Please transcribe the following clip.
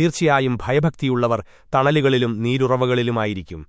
തീർച്ചയായും ഭയഭക്തിയുള്ളവർ തണലുകളിലും നീരുറവകളിലുമായിരിക്കും